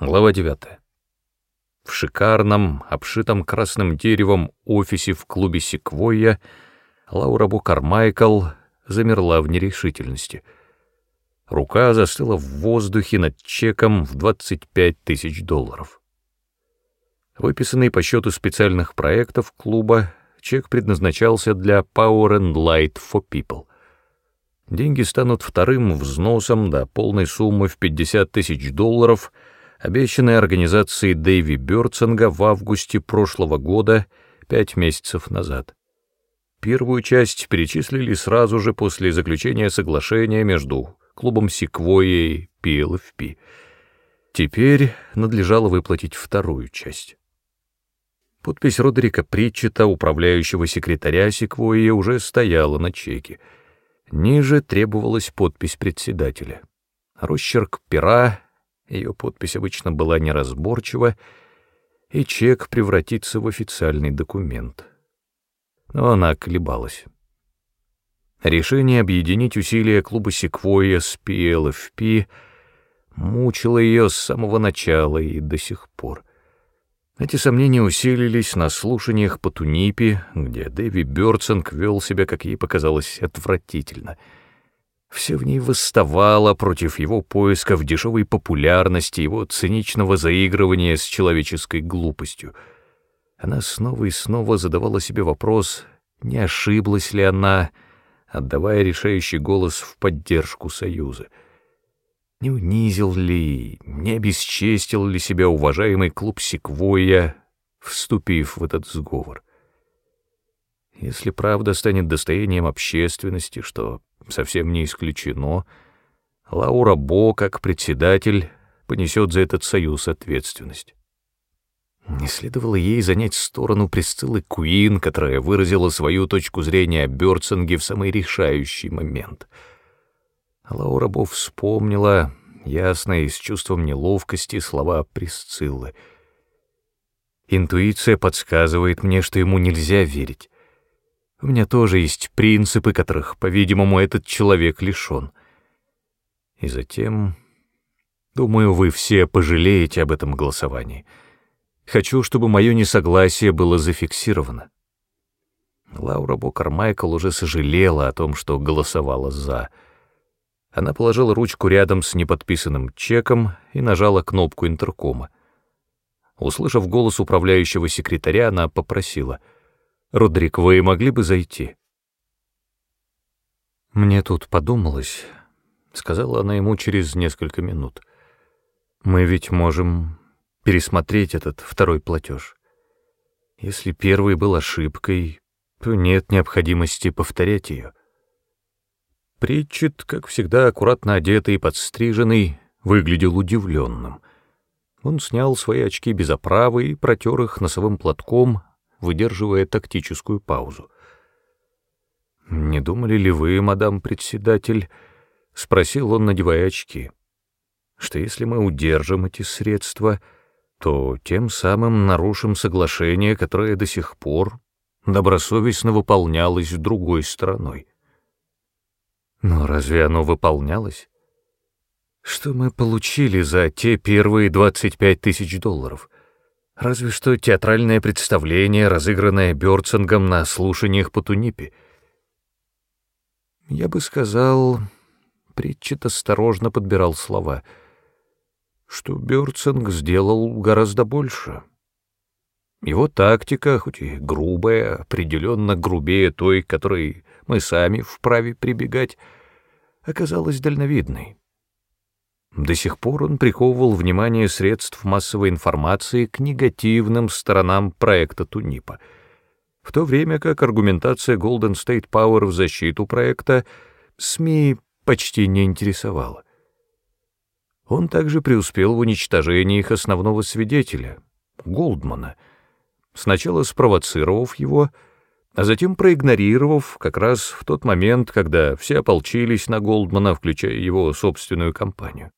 Глава 9. В шикарном, обшитом красным деревом офисе в клубе «Секвойя» Лаура Букармайкл замерла в нерешительности. Рука застыла в воздухе над чеком в 25 тысяч долларов. Выписанный по счету специальных проектов клуба, чек предназначался для Power and Light for People. Деньги станут вторым взносом до полной суммы в 50 тысяч долларов — обещанной организацией Дэйви Бёрцинга в августе прошлого года, пять месяцев назад. Первую часть перечислили сразу же после заключения соглашения между клубом Секвойя и PLFP. Теперь надлежало выплатить вторую часть. Подпись Родерика Притчета, управляющего секретаря Секвойя, уже стояла на чеке. Ниже требовалась подпись председателя. Росчерк пера ее подпись обычно была неразборчива, и чек превратится в официальный документ. Но она колебалась. Решение объединить усилия клуба «Секвойя» с PLFP мучило ее с самого начала и до сих пор. Эти сомнения усилились на слушаниях по Тунипе, где Дэви Бёрцинг вел себя, как ей показалось, отвратительно — все в ней восставало против его поисков дешевой популярности, его циничного заигрывания с человеческой глупостью. Она снова и снова задавала себе вопрос, не ошиблась ли она, отдавая решающий голос в поддержку Союза. Не унизил ли, не обесчестил ли себя уважаемый клуб Секвойя, вступив в этот сговор? Если правда станет достоянием общественности, что совсем не исключено, Лаура Бо, как председатель, понесет за этот союз ответственность. Не следовало ей занять сторону Присциллы Куин, которая выразила свою точку зрения о Бёрцинге в самый решающий момент. Лаура Бо вспомнила, ясно и с чувством неловкости, слова Присциллы. «Интуиция подсказывает мне, что ему нельзя верить. У меня тоже есть принципы, которых, по-видимому, этот человек лишен. И затем, думаю, вы все пожалеете об этом голосовании. Хочу, чтобы мое несогласие было зафиксировано. Лаура Бокармайкл уже сожалела о том, что голосовала «за». Она положила ручку рядом с неподписанным чеком и нажала кнопку интеркома. Услышав голос управляющего секретаря, она попросила — Родрик, вы могли бы зайти?» «Мне тут подумалось», — сказала она ему через несколько минут. «Мы ведь можем пересмотреть этот второй платеж. Если первый был ошибкой, то нет необходимости повторять ее». Притчет, как всегда, аккуратно одетый и подстриженный, выглядел удивленным. Он снял свои очки без оправы и протер их носовым платком, выдерживая тактическую паузу. «Не думали ли вы, мадам председатель?» — спросил он, надевая очки. «Что если мы удержим эти средства, то тем самым нарушим соглашение, которое до сих пор добросовестно выполнялось другой стороной». «Но разве оно выполнялось?» «Что мы получили за те первые 25 тысяч долларов?» Разве что театральное представление, разыгранное Бёрцингом на слушаниях по Тунипе. Я бы сказал, Притчет осторожно подбирал слова, что Бёрцинг сделал гораздо больше. Его тактика, хоть и грубая, определенно грубее той, которой мы сами вправе прибегать, оказалась дальновидной. До сих пор он приковывал внимание средств массовой информации к негативным сторонам проекта Тунипа, в то время как аргументация Golden State Power в защиту проекта СМИ почти не интересовала. Он также преуспел в уничтожении их основного свидетеля, Голдмана, сначала спровоцировав его, а затем проигнорировав как раз в тот момент, когда все ополчились на Голдмана, включая его собственную компанию.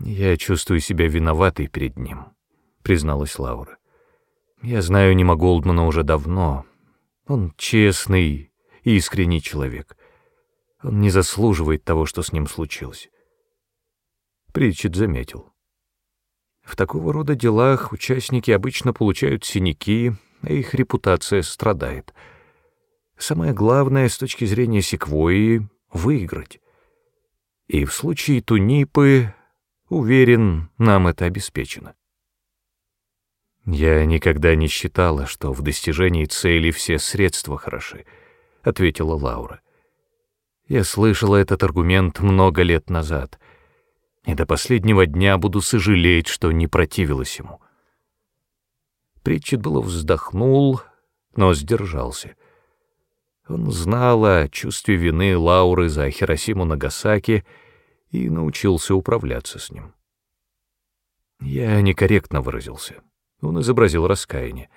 «Я чувствую себя виноватой перед ним», — призналась Лаура. «Я знаю Нима Голдмана уже давно. Он честный и искренний человек. Он не заслуживает того, что с ним случилось». Притчет заметил. В такого рода делах участники обычно получают синяки, а их репутация страдает. Самое главное с точки зрения секвойи — выиграть. И в случае тунипы, уверен, нам это обеспечено. «Я никогда не считала, что в достижении цели все средства хороши», — ответила Лаура. «Я слышала этот аргумент много лет назад, и до последнего дня буду сожалеть, что не противилась ему». Притчет было вздохнул, но сдержался. Он знал о чувстве вины Лауры за Хиросиму Нагасаки и научился управляться с ним. Я некорректно выразился. Он изобразил раскаяние.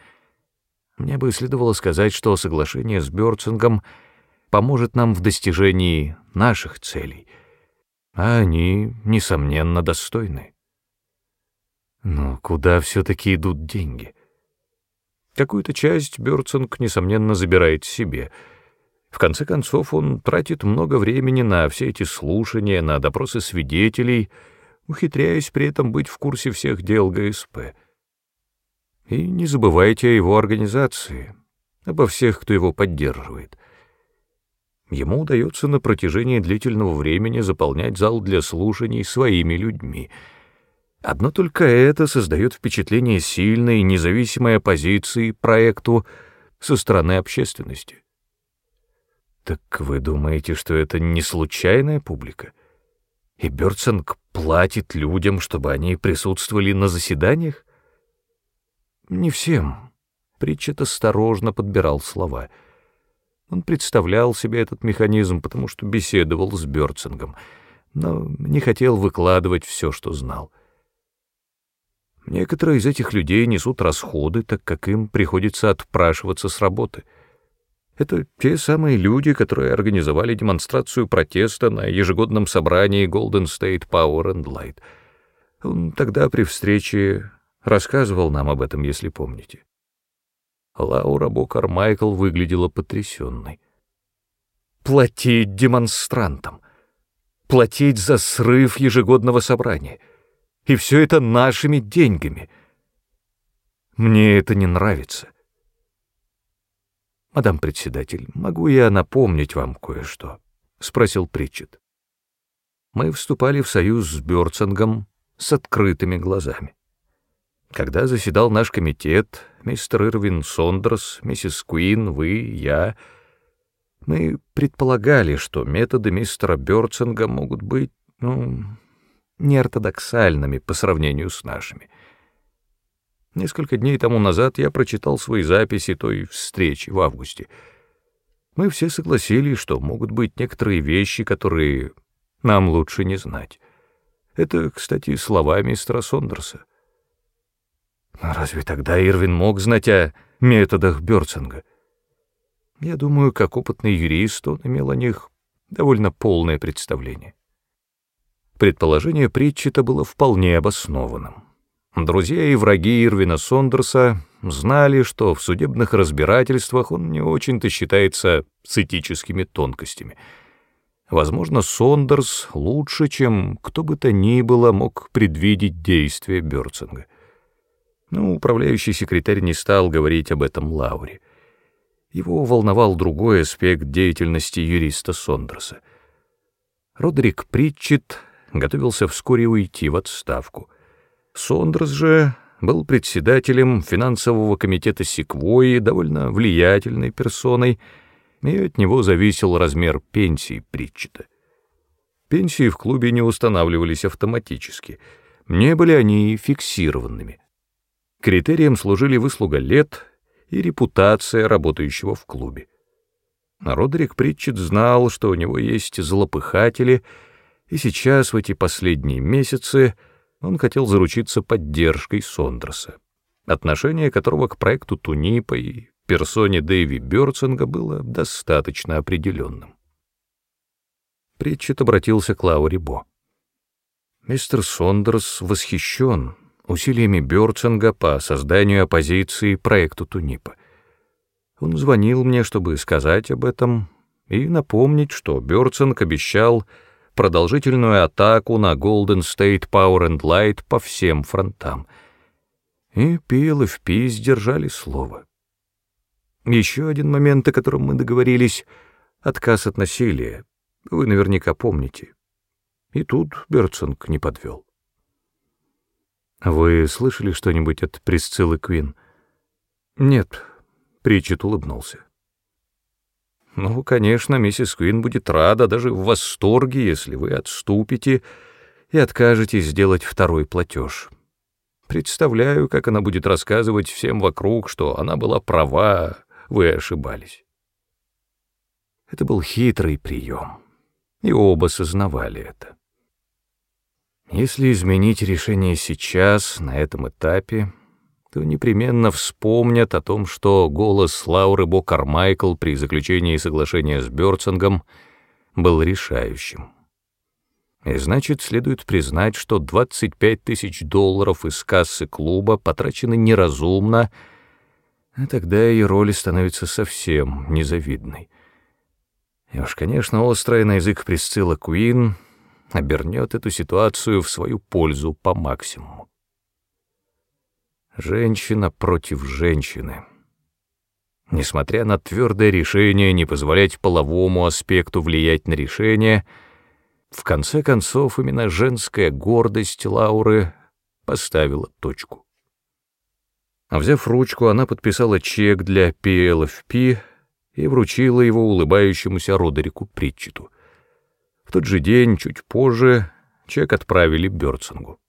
Мне бы следовало сказать, что соглашение с Бёрцингом поможет нам в достижении наших целей, а они, несомненно, достойны. Но куда все-таки идут деньги? Какую-то часть Бёрцинг, несомненно, забирает себе. В конце концов, он тратит много времени на все эти слушания, на допросы свидетелей, ухитряясь при этом быть в курсе всех дел ГСП. И не забывайте о его организации, обо всех, кто его поддерживает. Ему удается на протяжении длительного времени заполнять зал для слушаний своими людьми. Одно только это создает впечатление сильной, независимой оппозиции проекту со стороны общественности. Так вы думаете, что это не случайная публика? И Бёрдсонг платит людям, чтобы они присутствовали на заседаниях? Не всем. Притчет осторожно подбирал слова. Он представлял себе этот механизм, потому что беседовал с Бёрцингом, но не хотел выкладывать все, что знал. Некоторые из этих людей несут расходы, так как им приходится отпрашиваться с работы. Это те самые люди, которые организовали демонстрацию протеста на ежегодном собрании Golden State Power and Light. Он тогда при встрече Рассказывал нам об этом, если помните. Лаура Бокар Майкл выглядела потрясенной. Платить демонстрантам. Платить за срыв ежегодного собрания. И все это нашими деньгами. Мне это не нравится. «Мадам председатель, могу я напомнить вам кое-что?» — спросил Притчет. Мы вступали в союз с Бёрцингом с открытыми глазами. Когда заседал наш комитет, мистер Ирвин Сондерс, миссис Куин, вы, я, мы предполагали, что методы мистера Бёрцинга могут быть, ну, неортодоксальными по сравнению с нашими. Несколько дней тому назад я прочитал свои записи той встречи в августе. Мы все согласились, что могут быть некоторые вещи, которые нам лучше не знать. Это, кстати, слова мистера Сондерса. Разве тогда Ирвин мог знать о методах Бёрцинга? Я думаю, как опытный юрист, он имел о них довольно полное представление. Предположение Притчета было вполне обоснованным. Друзья и враги Ирвина Сондерса знали, что в судебных разбирательствах он не очень-то считается с этическими тонкостями. Возможно, Сондерс лучше, чем кто бы то ни было, мог предвидеть действия Бёрцинга. Но управляющий секретарь не стал говорить об этом Лауре. Его волновал другой аспект деятельности юриста Сондерса. Родерик Притчет готовился вскоре уйти в отставку. Сондерс же был председателем финансового комитета Секвойи, довольно влиятельной персоной, и от него зависел размер пенсии Притчета. Пенсии в клубе не устанавливались автоматически, не были они фиксированными. Критерием служили выслуга лет и репутация работающего в клубе. Родерик Притчет знал, что у него есть злопыхатели, и сейчас, в эти последние месяцы, он хотел заручиться поддержкой Сондерса, отношение которого к проекту Тунипа и персоне Дэйви Бёрцинга было достаточно определенным. Притчет обратился к Лауре Бо. «Мистер Сондерс восхищен усилиями Бёрцинга по созданию оппозиции проекту Тунипа. Он звонил мне, чтобы сказать об этом и напомнить, что Бёрцинг обещал продолжительную атаку на Golden State Power and Light по всем фронтам. И PLFP сдержали слово. Еще один момент, о котором мы договорились — отказ от насилия. Вы наверняка помните. И тут Бертсонг не подвел. «Вы слышали что-нибудь от Присциллы Квин?» «Нет», — Причет улыбнулся. «Ну, конечно, миссис Квин будет рада, даже в восторге, если вы отступите и откажетесь сделать второй платеж. Представляю, как она будет рассказывать всем вокруг, что она была права, вы ошибались». Это был хитрый прием, и оба сознавали это. Если изменить решение сейчас, на этом этапе, то непременно вспомнят о том, что голос Лауры Бо Кармайкл при заключении соглашения с Бёрцингом был решающим. И значит, следует признать, что 25 тысяч долларов из кассы клуба потрачены неразумно, а тогда ее роль становится совсем незавидной. И уж, конечно, острая на язык Присцилла Куин — обернет эту ситуацию в свою пользу по максимуму. Женщина против женщины. Несмотря на твердое решение не позволять половому аспекту влиять на решение, в конце концов именно женская гордость Лауры поставила точку. Взяв ручку, она подписала чек для PLFP и вручила его улыбающемуся Родерику Притчету — в тот же день, чуть позже, чек отправили Бёрцингу.